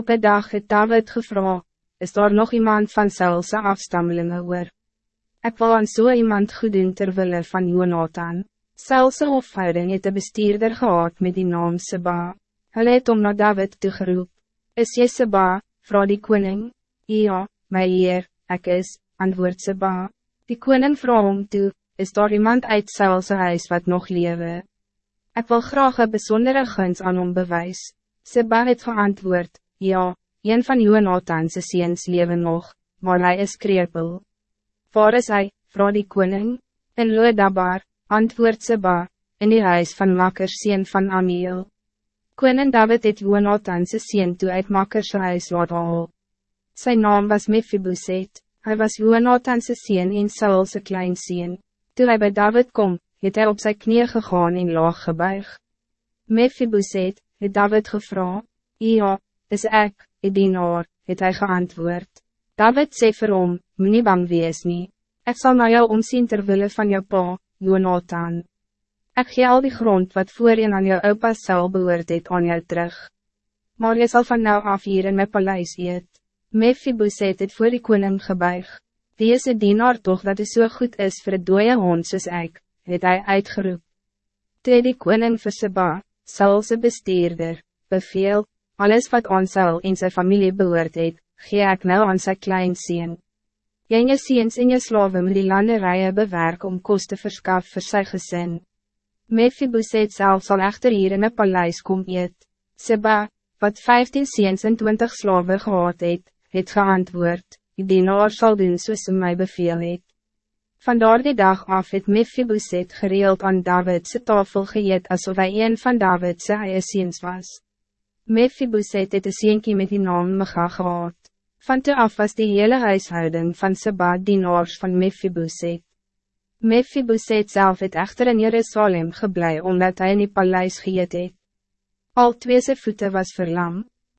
Op een dag het David gevra, is daar nog iemand van Saulse afstammelingen oor? Ik wil aan so iemand goed doen terwille van Jonathan. Saulse hofhouding het een bestuurder gehad met die naam Seba. Hulle het om na David toegeroep. Is jy Seba, vrouw die koning? Ja, my heer, ek is, antwoord Seba. Die koning vraag om toe, is daar iemand uit Saulse huis wat nog lewe? Ik wil graag een bijzondere guns aan hom bewys. Seba het geantwoord, ja, een van Jonathanse seens leven nog, maar hij is krepel. Waar is hij, vrouw die koning? In Loedabar, antwoord Seba, in die huis van Makkers seen van Amiel. Koning David het Jonathanse seen toe uit Makkers huis laat haal. Zijn naam was Mephiboset, hij was Jonathanse seen en Saulse klein seen. Toen hij bij David kom, het hij op zijn knieën gegaan en laag gebuig. Mephiboset, het David gevra, Ja, is ek, die dienaar, het hy geantwoord. David sê vir hom, nie bang wees nie, ek sal na jou omsien terwille van jou pa, Jonathan. Ek gee al die grond wat voorheen aan jou opa sal behoort het aan jou terug. Maar jy sal van nou af hier in my paleis eet. Mephiboset het voor die koning gebuig. Die is een dienaar toch dat zo so goed is voor het dooie hond soos ek, het hy uitgeroep. Toe die koning vir Seba, Saulse bestuurder, beveel, alles wat aan Saul en zijn familie behoort het, gee ek nou aan sy klein sien. Jy en jy seens en jy slawe met die landerijen bewerk om kost te verskaf vir sy gezin. Mephiboset zelf zal echter hier in een paleis kom eet. Seba, wat 15 seens en 20 slawe gehad het, het geantwoord, die dienaar sal doen soos hy my beveel het. Vandaar die dag af het Mephiboset gereeld aan Davidse tafel geëet alsof hij een van Davidse eie seens was. Mephiboset het een seentjie met die naam Micha gehad. Van toe af was die hele huishouding van Seba dienaars van Mephiboset. Mephiboset zelf het echter in Jerusalem geblei omdat hij in die paleis geëet het. Al twee zijn voeten was verlam,